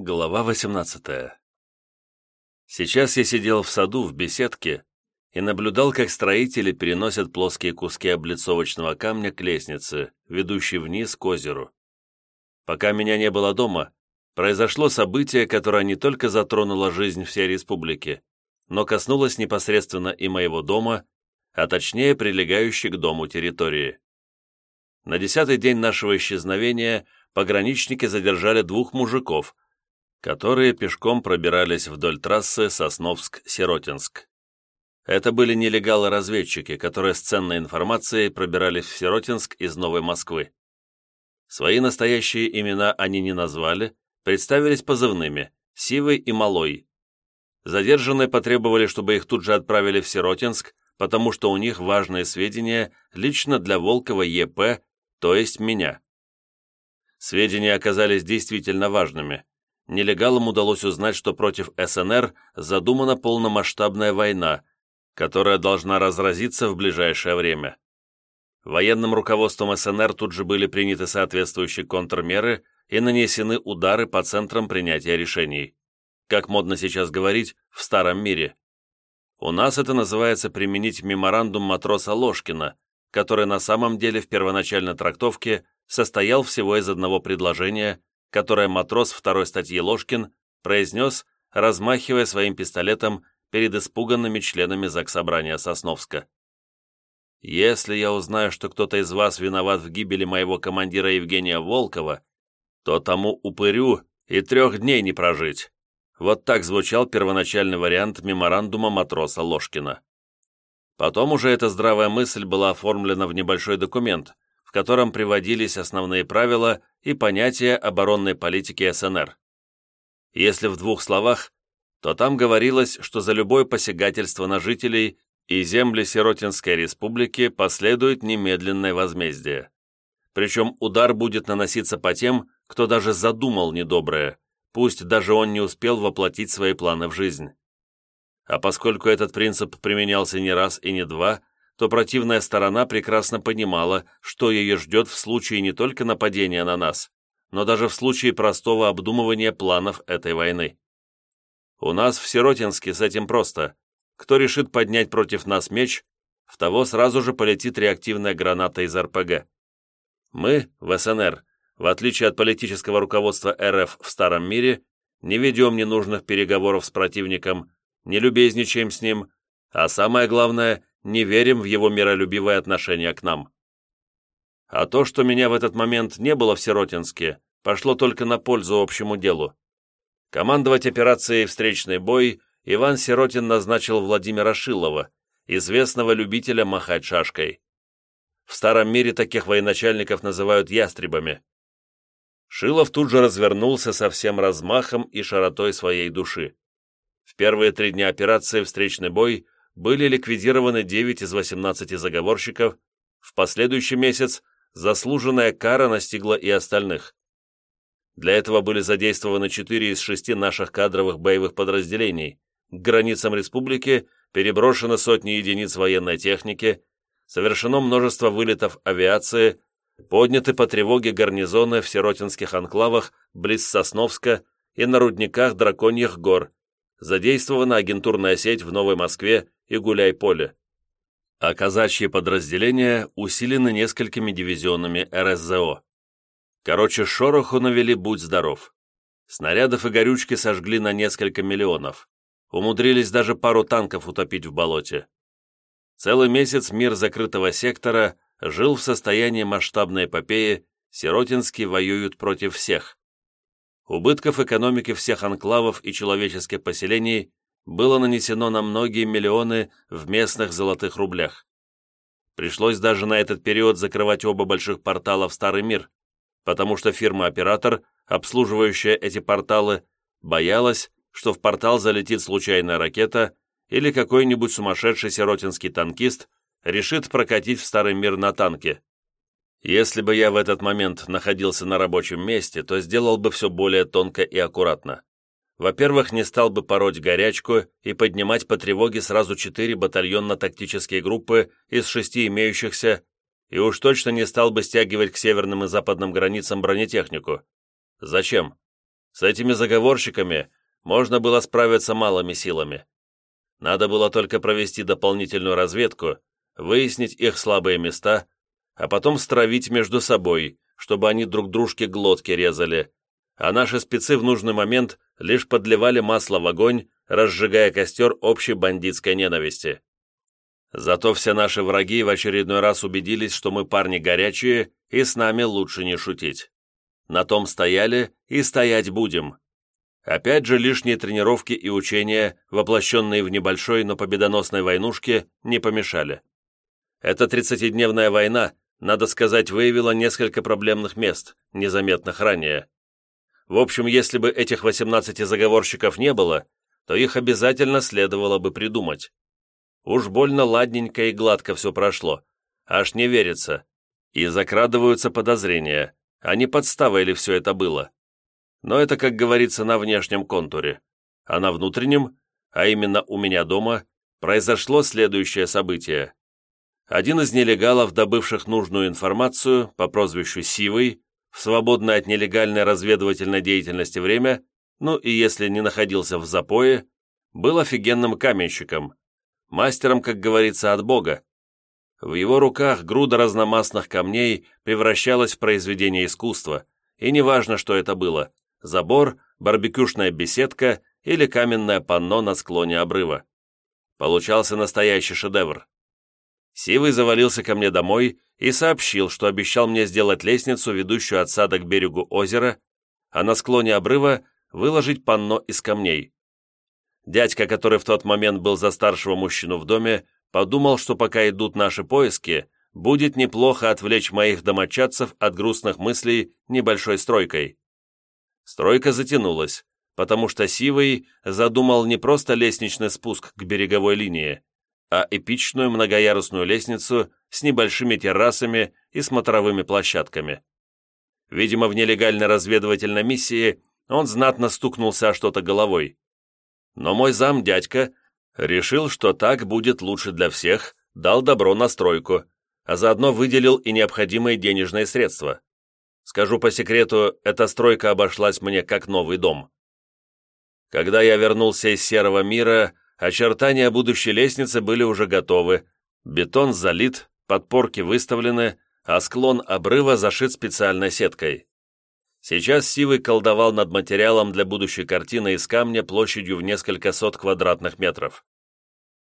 Глава 18 Сейчас я сидел в саду в беседке и наблюдал, как строители переносят плоские куски облицовочного камня к лестнице, ведущей вниз к озеру. Пока меня не было дома, произошло событие, которое не только затронуло жизнь всей республики, но коснулось непосредственно и моего дома, а точнее прилегающей к дому территории. На десятый день нашего исчезновения пограничники задержали двух мужиков – которые пешком пробирались вдоль трассы Сосновск-Сиротинск. Это были нелегалы-разведчики, которые с ценной информацией пробирались в Сиротинск из Новой Москвы. Свои настоящие имена они не назвали, представились позывными «Сивый» и «Малой». Задержанные потребовали, чтобы их тут же отправили в Сиротинск, потому что у них важные сведения лично для Волкова ЕП, то есть меня. Сведения оказались действительно важными нелегалам удалось узнать, что против СНР задумана полномасштабная война, которая должна разразиться в ближайшее время. Военным руководством СНР тут же были приняты соответствующие контрмеры и нанесены удары по центрам принятия решений. Как модно сейчас говорить, в старом мире. У нас это называется применить меморандум матроса Ложкина, который на самом деле в первоначальной трактовке состоял всего из одного предложения которое матрос второй статьи Ложкин произнес, размахивая своим пистолетом перед испуганными членами Заксобрания Сосновска. «Если я узнаю, что кто-то из вас виноват в гибели моего командира Евгения Волкова, то тому упырю и трех дней не прожить». Вот так звучал первоначальный вариант меморандума матроса Ложкина. Потом уже эта здравая мысль была оформлена в небольшой документ, в котором приводились основные правила и понятия оборонной политики СНР. Если в двух словах, то там говорилось, что за любое посягательство на жителей и земли Сиротинской республики последует немедленное возмездие. Причем удар будет наноситься по тем, кто даже задумал недоброе, пусть даже он не успел воплотить свои планы в жизнь. А поскольку этот принцип применялся не раз и не два, то противная сторона прекрасно понимала, что ее ждет в случае не только нападения на нас, но даже в случае простого обдумывания планов этой войны. У нас в Сиротинске с этим просто. Кто решит поднять против нас меч, в того сразу же полетит реактивная граната из РПГ. Мы, в СНР, в отличие от политического руководства РФ в Старом мире, не ведем ненужных переговоров с противником, не любезничаем с ним, а самое главное, не верим в его миролюбивое отношение к нам. А то, что меня в этот момент не было в Сиротинске, пошло только на пользу общему делу. Командовать операцией «Встречный бой» Иван Сиротин назначил Владимира Шилова, известного любителя махать шашкой. В старом мире таких военачальников называют ястребами. Шилов тут же развернулся со всем размахом и широтой своей души. В первые три дня операции «Встречный бой» были ликвидированы 9 из 18 заговорщиков, в последующий месяц заслуженная кара настигла и остальных. Для этого были задействованы 4 из 6 наших кадровых боевых подразделений, к границам республики переброшено сотни единиц военной техники, совершено множество вылетов авиации, подняты по тревоге гарнизоны в сиротинских анклавах близ Сосновска и на рудниках Драконьих гор, задействована агентурная сеть в Новой Москве и Гуляй-Поле. А казачьи подразделения усилены несколькими дивизионами РСЗО. Короче, шороху навели «Будь здоров». Снарядов и горючки сожгли на несколько миллионов. Умудрились даже пару танков утопить в болоте. Целый месяц мир закрытого сектора жил в состоянии масштабной эпопеи, Сиротинские воюют против всех. Убытков экономики всех анклавов и человеческих поселений было нанесено на многие миллионы в местных золотых рублях. Пришлось даже на этот период закрывать оба больших портала в Старый мир, потому что фирма-оператор, обслуживающая эти порталы, боялась, что в портал залетит случайная ракета или какой-нибудь сумасшедший сиротинский танкист решит прокатить в Старый мир на танке. Если бы я в этот момент находился на рабочем месте, то сделал бы все более тонко и аккуратно. Во-первых, не стал бы пороть горячку и поднимать по тревоге сразу четыре батальонно-тактические группы из шести имеющихся, и уж точно не стал бы стягивать к северным и западным границам бронетехнику. Зачем? С этими заговорщиками можно было справиться малыми силами. Надо было только провести дополнительную разведку, выяснить их слабые места, а потом стравить между собой, чтобы они друг дружке глотки резали, а наши спецы в нужный момент лишь подливали масло в огонь, разжигая костер общей бандитской ненависти. Зато все наши враги в очередной раз убедились, что мы парни горячие, и с нами лучше не шутить. На том стояли и стоять будем. Опять же, лишние тренировки и учения, воплощенные в небольшой, но победоносной войнушке, не помешали. Эта тридцатидневная война, надо сказать, выявила несколько проблемных мест, незаметных ранее. В общем, если бы этих 18 заговорщиков не было, то их обязательно следовало бы придумать. Уж больно ладненько и гладко все прошло, аж не верится. И закрадываются подозрения, а не подстава ли все это было. Но это, как говорится, на внешнем контуре. А на внутреннем, а именно у меня дома, произошло следующее событие. Один из нелегалов, добывших нужную информацию по прозвищу Сивый, в свободное от нелегальной разведывательной деятельности время, ну и если не находился в запое, был офигенным каменщиком, мастером, как говорится, от Бога. В его руках груда разномастных камней превращалась в произведение искусства, и неважно, что это было – забор, барбекюшная беседка или каменное панно на склоне обрыва. Получался настоящий шедевр. Сивый завалился ко мне домой и сообщил, что обещал мне сделать лестницу, ведущую от сада к берегу озера, а на склоне обрыва выложить панно из камней. Дядька, который в тот момент был за старшего мужчину в доме, подумал, что пока идут наши поиски, будет неплохо отвлечь моих домочадцев от грустных мыслей небольшой стройкой. Стройка затянулась, потому что Сивый задумал не просто лестничный спуск к береговой линии, а эпичную многоярусную лестницу с небольшими террасами и смотровыми площадками. Видимо, в нелегальной разведывательной миссии он знатно стукнулся о что-то головой. Но мой зам, дядька, решил, что так будет лучше для всех, дал добро на стройку, а заодно выделил и необходимые денежные средства. Скажу по секрету, эта стройка обошлась мне как новый дом. Когда я вернулся из серого мира, очертания будущей лестницы были уже готовы, бетон залит, подпорки выставлены, а склон обрыва зашит специальной сеткой. Сейчас Сивый колдовал над материалом для будущей картины из камня площадью в несколько сот квадратных метров.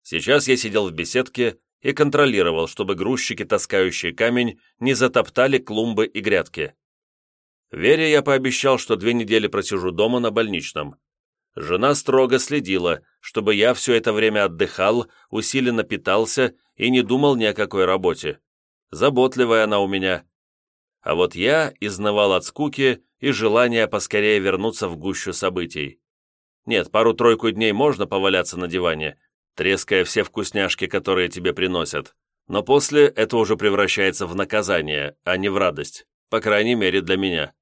Сейчас я сидел в беседке и контролировал, чтобы грузчики, таскающие камень, не затоптали клумбы и грядки. Вере я пообещал, что две недели просижу дома на больничном. Жена строго следила, чтобы я все это время отдыхал, усиленно питался и не думал ни о какой работе. Заботливая она у меня. А вот я изнывал от скуки и желания поскорее вернуться в гущу событий. Нет, пару-тройку дней можно поваляться на диване, треская все вкусняшки, которые тебе приносят, но после это уже превращается в наказание, а не в радость, по крайней мере для меня.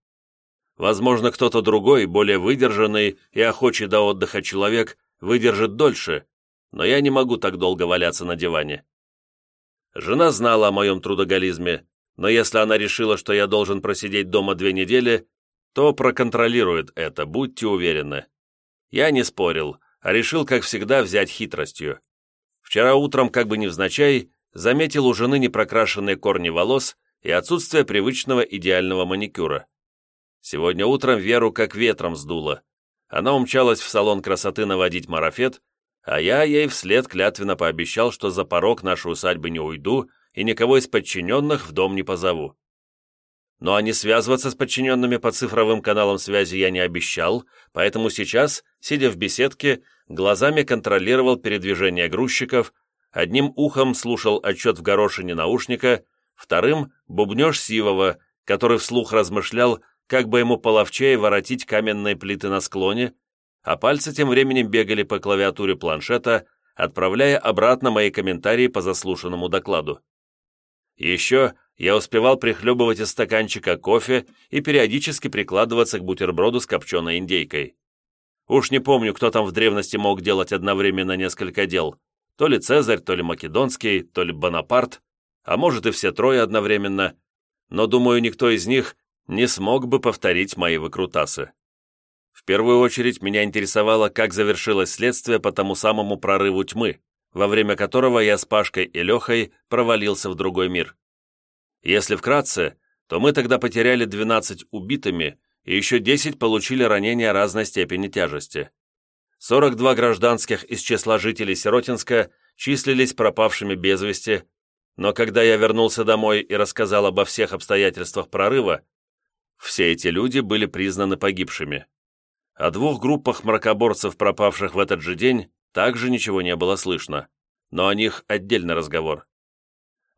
Возможно, кто-то другой, более выдержанный и охочий до отдыха человек, выдержит дольше, но я не могу так долго валяться на диване. Жена знала о моем трудоголизме, но если она решила, что я должен просидеть дома две недели, то проконтролирует это, будьте уверены. Я не спорил, а решил, как всегда, взять хитростью. Вчера утром, как бы невзначай, заметил у жены непрокрашенные корни волос и отсутствие привычного идеального маникюра. Сегодня утром Веру как ветром сдуло. Она умчалась в салон красоты наводить марафет, а я ей вслед клятвенно пообещал, что за порог нашей усадьбы не уйду и никого из подчиненных в дом не позову. Ну а не связываться с подчиненными по цифровым каналам связи я не обещал, поэтому сейчас, сидя в беседке, глазами контролировал передвижение грузчиков, одним ухом слушал отчет в горошине наушника, вторым — бубнеж Сивова, который вслух размышлял, как бы ему половчее воротить каменные плиты на склоне, а пальцы тем временем бегали по клавиатуре планшета, отправляя обратно мои комментарии по заслушанному докладу. Еще я успевал прихлебывать из стаканчика кофе и периодически прикладываться к бутерброду с копченой индейкой. Уж не помню, кто там в древности мог делать одновременно несколько дел. То ли Цезарь, то ли Македонский, то ли Бонапарт, а может и все трое одновременно. Но, думаю, никто из них не смог бы повторить мои выкрутасы. В первую очередь меня интересовало, как завершилось следствие по тому самому прорыву тьмы, во время которого я с Пашкой и Лехой провалился в другой мир. Если вкратце, то мы тогда потеряли 12 убитыми и еще 10 получили ранения разной степени тяжести. 42 гражданских из числа жителей Сиротинска числились пропавшими без вести, но когда я вернулся домой и рассказал обо всех обстоятельствах прорыва, все эти люди были признаны погибшими. О двух группах мракоборцев, пропавших в этот же день, также ничего не было слышно, но о них отдельный разговор.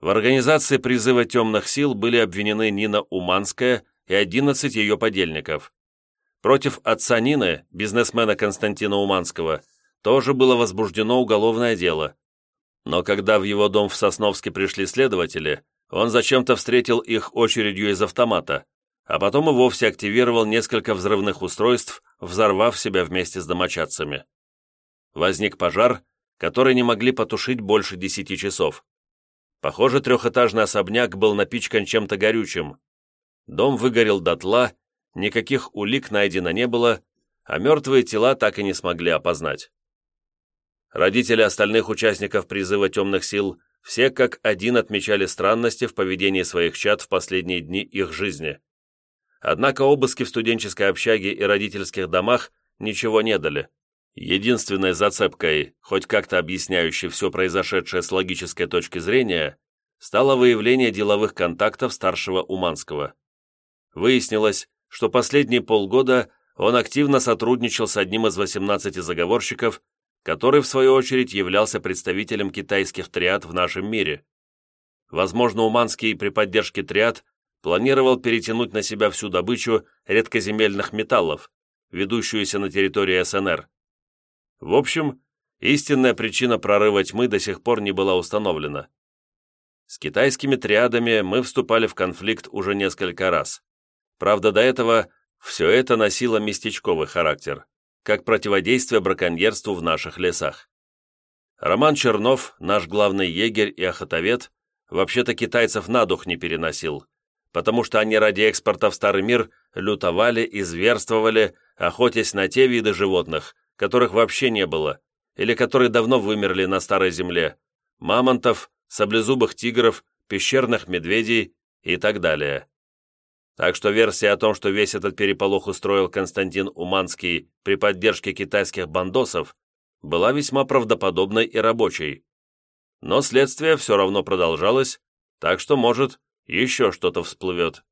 В организации призыва темных сил были обвинены Нина Уманская и 11 ее подельников. Против отца Нины, бизнесмена Константина Уманского, тоже было возбуждено уголовное дело. Но когда в его дом в Сосновске пришли следователи, он зачем-то встретил их очередью из автомата, а потом и вовсе активировал несколько взрывных устройств, взорвав себя вместе с домочадцами. Возник пожар, который не могли потушить больше десяти часов. Похоже, трехэтажный особняк был напичкан чем-то горючим. Дом выгорел дотла, никаких улик найдено не было, а мертвые тела так и не смогли опознать. Родители остальных участников призыва темных сил все как один отмечали странности в поведении своих чад в последние дни их жизни. Однако обыски в студенческой общаге и родительских домах ничего не дали. Единственной зацепкой, хоть как-то объясняющей все произошедшее с логической точки зрения, стало выявление деловых контактов старшего Уманского. Выяснилось, что последние полгода он активно сотрудничал с одним из 18 заговорщиков, который, в свою очередь, являлся представителем китайских триад в нашем мире. Возможно, Уманский при поддержке триад планировал перетянуть на себя всю добычу редкоземельных металлов, ведущуюся на территории СНР. В общем, истинная причина прорыва тьмы до сих пор не была установлена. С китайскими триадами мы вступали в конфликт уже несколько раз. Правда, до этого все это носило местечковый характер, как противодействие браконьерству в наших лесах. Роман Чернов, наш главный егерь и охотовед, вообще-то китайцев на дух не переносил, потому что они ради экспорта в Старый мир лютовали и зверствовали, охотясь на те виды животных, которых вообще не было, или которые давно вымерли на Старой Земле, мамонтов, саблезубых тигров, пещерных медведей и так далее. Так что версия о том, что весь этот переполох устроил Константин Уманский при поддержке китайских бандосов, была весьма правдоподобной и рабочей. Но следствие все равно продолжалось, так что, может, еще что-то всплывет.